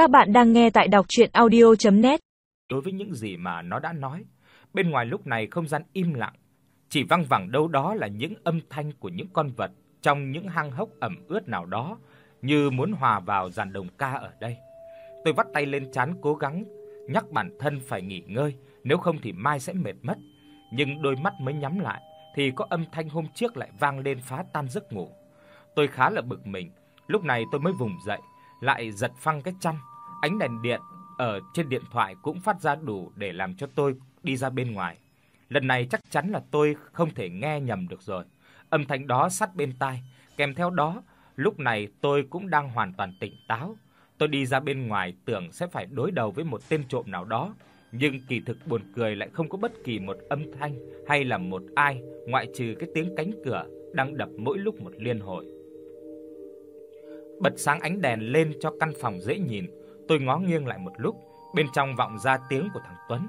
Các bạn đang nghe tại đọc audio net Đối với những gì mà nó đã nói, bên ngoài lúc này không gian im lặng, chỉ vang vẳng đâu đó là những âm thanh của những con vật trong những hang hốc ẩm ướt nào đó, như muốn hòa vào dàn đồng ca ở đây. Tôi vắt tay lên trán cố gắng nhắc bản thân phải nghỉ ngơi, nếu không thì mai sẽ mệt mất. Nhưng đôi mắt mới nhắm lại thì có âm thanh hôm trước lại vang lên phá tan giấc ngủ. Tôi khá là bực mình, lúc này tôi mới vùng dậy, lại giật phăng cái chăn. Ánh đèn điện ở trên điện thoại cũng phát ra đủ để làm cho tôi đi ra bên ngoài. Lần này chắc chắn là tôi không thể nghe nhầm được rồi. Âm thanh đó sát bên tai, kèm theo đó, lúc này tôi cũng đang hoàn toàn tỉnh táo. Tôi đi ra bên ngoài tưởng sẽ phải đối đầu với một tên trộm nào đó, nhưng kỳ thực buồn cười lại không có bất kỳ một âm thanh hay là một ai ngoại trừ cái tiếng cánh cửa đang đập mỗi lúc một liên hồi. Bật sáng ánh đèn lên cho căn phòng dễ nhìn, tôi ngó nghiêng lại một lúc, bên trong vọng ra tiếng của thằng Tuấn.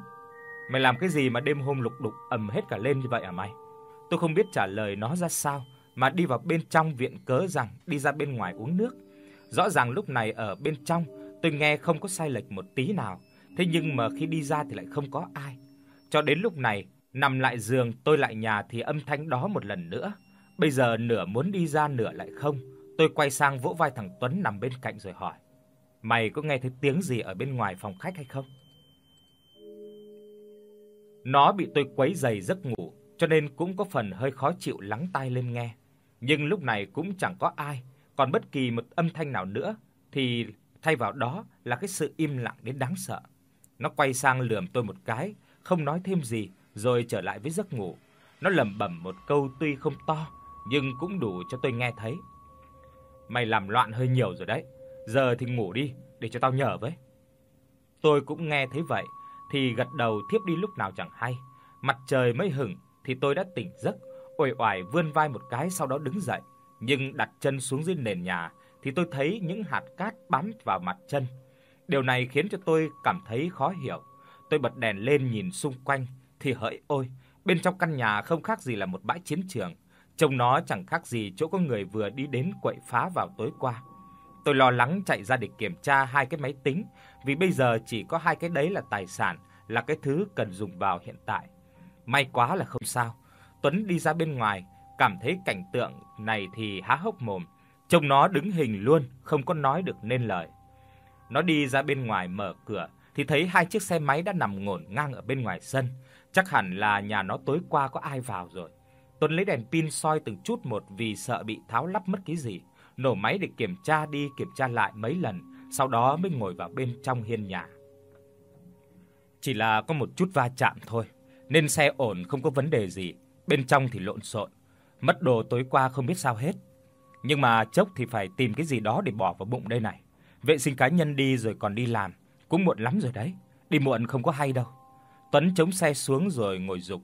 Mày làm cái gì mà đêm hôm lục đục ầm hết cả lên như vậy à mày? Tôi không biết trả lời nó ra sao, mà đi vào bên trong viện cớ rằng đi ra bên ngoài uống nước. Rõ ràng lúc này ở bên trong tôi nghe không có sai lệch một tí nào, thế nhưng mà khi đi ra thì lại không có ai. Cho đến lúc này, nằm lại giường tôi lại nhà thì âm thanh đó một lần nữa. Bây giờ nửa muốn đi ra nửa lại không. Tôi quay sang vỗ vai thằng Tuấn nằm bên cạnh rồi hỏi: "Mày có nghe thấy tiếng gì ở bên ngoài phòng khách hay không?" Nó bị tôi quấy rầy giấc ngủ, cho nên cũng có phần hơi khó chịu lắng tai lên nghe. Nhưng lúc này cũng chẳng có ai, còn bất kỳ một âm thanh nào nữa thì thay vào đó là cái sự im lặng đến đáng sợ. Nó quay sang lườm tôi một cái, không nói thêm gì rồi trở lại với giấc ngủ. Nó lẩm bẩm một câu tuy không to nhưng cũng đủ cho tôi nghe thấy. Mày làm loạn hơi nhiều rồi đấy, giờ thì ngủ đi để cho tao nhờ với. Tôi cũng nghe thấy vậy thì gật đầu thiếp đi lúc nào chẳng hay. Mặt trời mới hửng thì tôi đã tỉnh giấc, uể oải vươn vai một cái sau đó đứng dậy, nhưng đặt chân xuống dưới nền nhà thì tôi thấy những hạt cát bám vào mặt chân. Điều này khiến cho tôi cảm thấy khó hiểu. Tôi bật đèn lên nhìn xung quanh thì hỡi ôi, bên trong căn nhà không khác gì là một bãi chiến trường, trông nó chẳng khác gì chỗ có người vừa đi đến quậy phá vào tối qua. Tôi lo lắng chạy ra để kiểm tra hai cái máy tính, vì bây giờ chỉ có hai cái đấy là tài sản, là cái thứ cần dùng vào hiện tại. May quá là không sao. Tuấn đi ra bên ngoài, cảm thấy cảnh tượng này thì há hốc mồm, trông nó đứng hình luôn, không có nói được nên lời. Nó đi ra bên ngoài mở cửa thì thấy hai chiếc xe máy đã nằm ngổn ngang ở bên ngoài sân, chắc hẳn là nhà nó tối qua có ai vào rồi. Tuấn lấy đèn pin soi từng chút một vì sợ bị tháo lắp mất cái gì, nổ máy để kiểm tra đi kiểm tra lại mấy lần, sau đó mới ngồi vào bên trong hiên nhà. Chỉ là có một chút va chạm thôi, nên xe ổn không có vấn đề gì, bên trong thì lộn xộn, mất đồ tối qua không biết sao hết. Nhưng mà chốc thì phải tìm cái gì đó để bỏ vào bụng đây này. Vệ sinh cá nhân đi rồi còn đi làm, cũng muộn lắm rồi đấy, đi muộn không có hay đâu. Tuấn chống xe xuống rồi ngồi dục.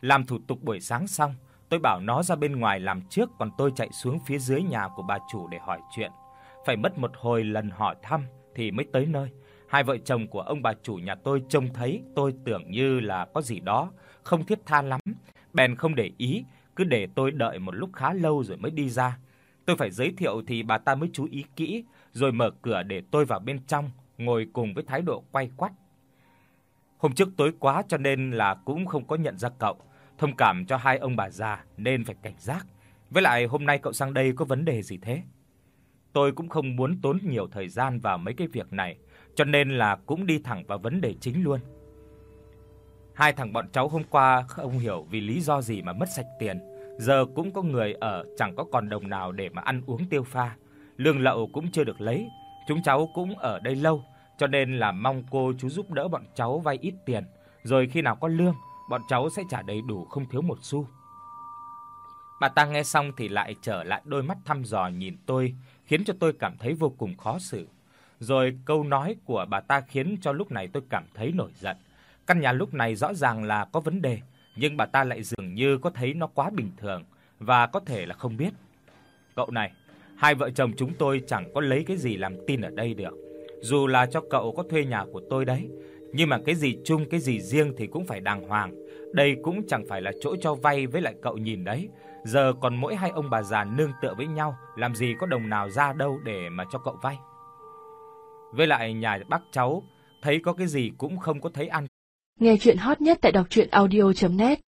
Làm thủ tục buổi sáng xong, tôi bảo nó ra bên ngoài làm trước còn tôi chạy xuống phía dưới nhà của bà chủ để hỏi chuyện. Phải mất một hồi lần hỏi thăm thì mới tới nơi. Hai vợ chồng của ông bà chủ nhà tôi trông thấy tôi tưởng như là có gì đó không thiết tha lắm, bèn không để ý, cứ để tôi đợi một lúc khá lâu rồi mới đi ra. Tôi phải giới thiệu thì bà ta mới chú ý kỹ, rồi mở cửa để tôi vào bên trong, ngồi cùng với thái độ quay quắt. Hôm trước tối quá cho nên là cũng không có nhận ra cậu, thông cảm cho hai ông bà già nên phải cảnh giác. Với lại hôm nay cậu sang đây có vấn đề gì thế? Tôi cũng không muốn tốn nhiều thời gian vào mấy cái việc này, cho nên là cũng đi thẳng vào vấn đề chính luôn. Hai thằng bọn cháu hôm qua không hiểu vì lý do gì mà mất sạch tiền, giờ cũng có người ở chẳng có còn đồng nào để mà ăn uống tiêu pha. Lương lậu cũng chưa được lấy, chúng cháu cũng ở đây lâu, cho nên là mong cô chú giúp đỡ bọn cháu vay ít tiền, rồi khi nào có lương, bọn cháu sẽ trả đầy đủ không thiếu một xu. Bà ta nghe xong thì lại trở lại đôi mắt thăm dò nhìn tôi, khiến cho tôi cảm thấy vô cùng khó xử. Rồi câu nói của bà ta khiến cho lúc này tôi cảm thấy nổi giận. Căn nhà lúc này rõ ràng là có vấn đề, nhưng bà ta lại dường như có thấy nó quá bình thường và có thể là không biết. Cậu này, hai vợ chồng chúng tôi chẳng có lấy cái gì làm tin ở đây được. Dù là cho cậu có thuê nhà của tôi đấy, nhưng mà cái gì chung cái gì riêng thì cũng phải đàng hoàng. Đây cũng chẳng phải là chỗ cho vay với lại cậu nhìn đấy. Giờ còn mỗi hai ông bà già nương tựa với nhau, làm gì có đồng nào ra đâu để mà cho cậu vay. Với lại nhà bác cháu thấy có cái gì cũng không có thấy ăn. Nghe truyện hot nhất tại doctruyenaudio.net